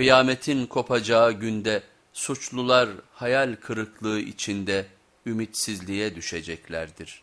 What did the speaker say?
Kıyametin kopacağı günde suçlular hayal kırıklığı içinde ümitsizliğe düşeceklerdir.